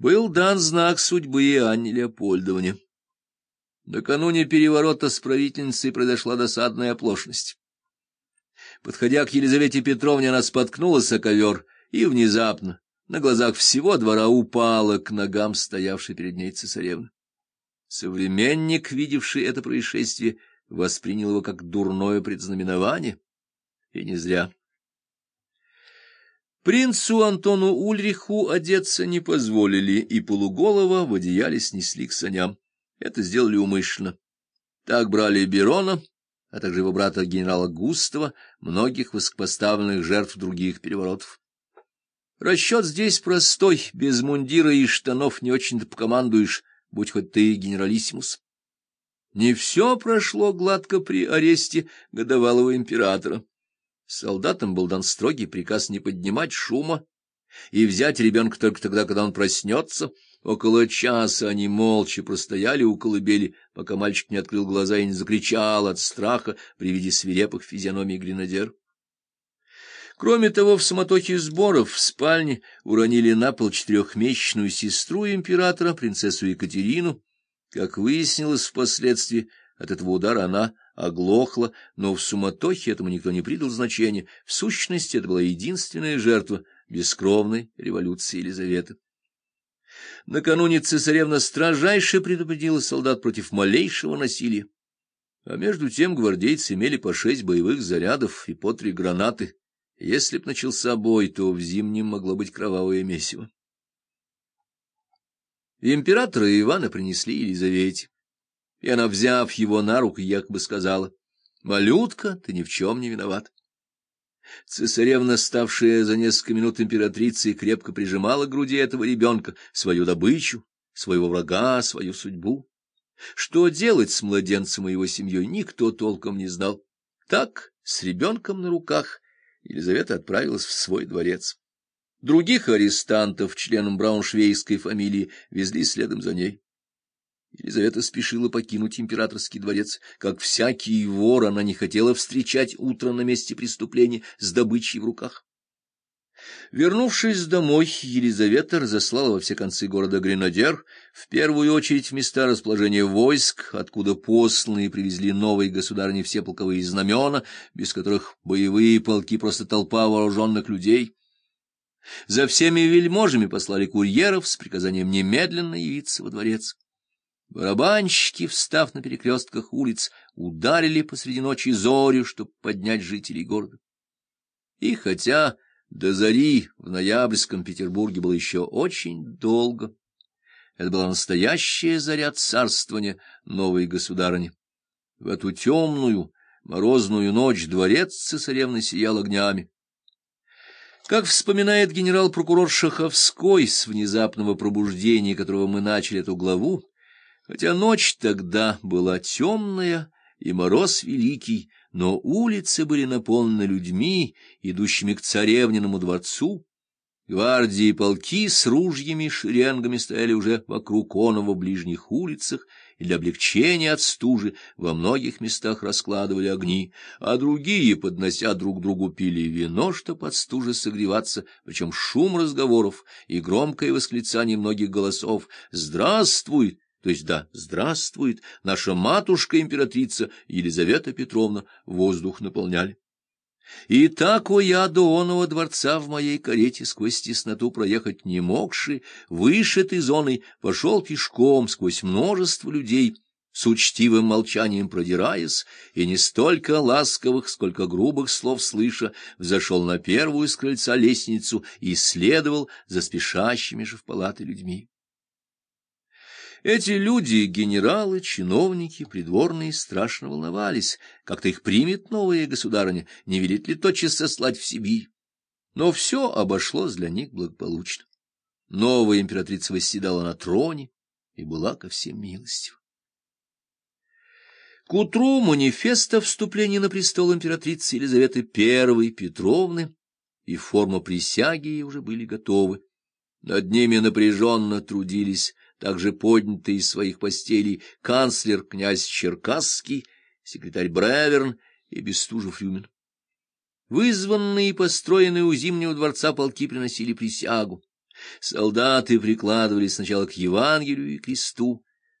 был дан знак судьбы Анне Леопольдовне. Накануне переворота с правительницей произошла досадная оплошность. Подходя к Елизавете Петровне, она споткнулась о ковер и внезапно, на глазах всего двора, упала к ногам стоявшей перед ней цесаревны. Современник, видевший это происшествие, воспринял его как дурное предзнаменование, и не зря. Принцу Антону Ульриху одеться не позволили, и полуголова в одеяле снесли к саням. Это сделали умышленно. Так брали Берона, а также его брата генерала Густава, многих высокопоставленных жертв других переворотов. Расчет здесь простой, без мундира и штанов не очень-то покомандуешь, будь хоть ты генералиссимус. Не все прошло гладко при аресте годовалого императора. Солдатам был дан строгий приказ не поднимать шума и взять ребенка только тогда, когда он проснется. Около часа они молча простояли у колыбели, пока мальчик не открыл глаза и не закричал от страха при виде свирепых физиономий гренадер. Кроме того, в суматохе сборов в спальне уронили на пол четырехмесячную сестру императора, принцессу Екатерину. Как выяснилось впоследствии, от этого удара она оглохла, но в суматохе этому никто не придал значения. В сущности, это была единственная жертва бескровной революции Елизаветы. Накануне цесаревна строжайше предупредила солдат против малейшего насилия. А между тем гвардейцы имели по шесть боевых зарядов и по три гранаты. Если б начался бой, то в зимнем могло быть кровавое месиво. Императора Ивана принесли Елизавете и она, взяв его на руку, якобы сказала, «Малютка, ты ни в чем не виноват». Цесаревна, ставшая за несколько минут императрицей, крепко прижимала к груди этого ребенка свою добычу, своего врага, свою судьбу. Что делать с младенцем и его семьей, никто толком не знал. Так, с ребенком на руках, Елизавета отправилась в свой дворец. Других арестантов, членам брауншвейской фамилии, везли следом за ней. Елизавета спешила покинуть императорский дворец. Как всякий вор, она не хотела встречать утро на месте преступления с добычей в руках. Вернувшись домой, Елизавета разослала во все концы города гренадер, в первую очередь в места расположения войск, откуда посланные привезли новые государни все полковые знамена, без которых боевые полки просто толпа вооруженных людей. За всеми вельможами послали курьеров с приказанием немедленно явиться во дворец. Барабанщики, встав на перекрестках улиц, ударили посреди ночи зорю, чтобы поднять жителей города. И хотя до зари в ноябрьском Петербурге было еще очень долго, это была настоящая заря царствования новой государыни. В эту темную, морозную ночь дворец цесаревны сиял огнями. Как вспоминает генерал-прокурор Шаховской с внезапного пробуждения, которого мы начали эту главу, Хотя ночь тогда была темная и мороз великий, но улицы были наполнены людьми, идущими к царевниному дворцу. Гвардии и полки с ружьями шеренгами стояли уже вокруг Онова в ближних улицах, и для облегчения от стужи во многих местах раскладывали огни, а другие, поднося друг другу, пили вино, чтобы от стужи согреваться, причем шум разговоров и громкое восклицание многих голосов «Здравствуй!» То есть да, здравствует, наша матушка-императрица Елизавета Петровна, воздух наполняли. И так, о я до дворца в моей карете сквозь тесноту проехать не могши, вышитой зоной, пошел пешком сквозь множество людей, с учтивым молчанием продираясь, и не столько ласковых, сколько грубых слов слыша, взошел на первую с крыльца лестницу и следовал за спешащими же в палаты людьми. Эти люди, генералы, чиновники, придворные, страшно волновались, как-то их примет новая государыня, не велит ли тотчас сослать в Сибирь. Но все обошлось для них благополучно. Новая императрица восседала на троне и была ко всем милостью. К утру манифеста вступления на престол императрицы Елизаветы I Петровны и форма присяги уже были готовы. Над ними напряженно трудились также поднятый из своих постелей канцлер князь Черкасский, секретарь Бреверн и Бестужев-Рюмин. Вызванные и построенные у Зимнего дворца полки приносили присягу. Солдаты прикладывались сначала к Евангелию и кресту,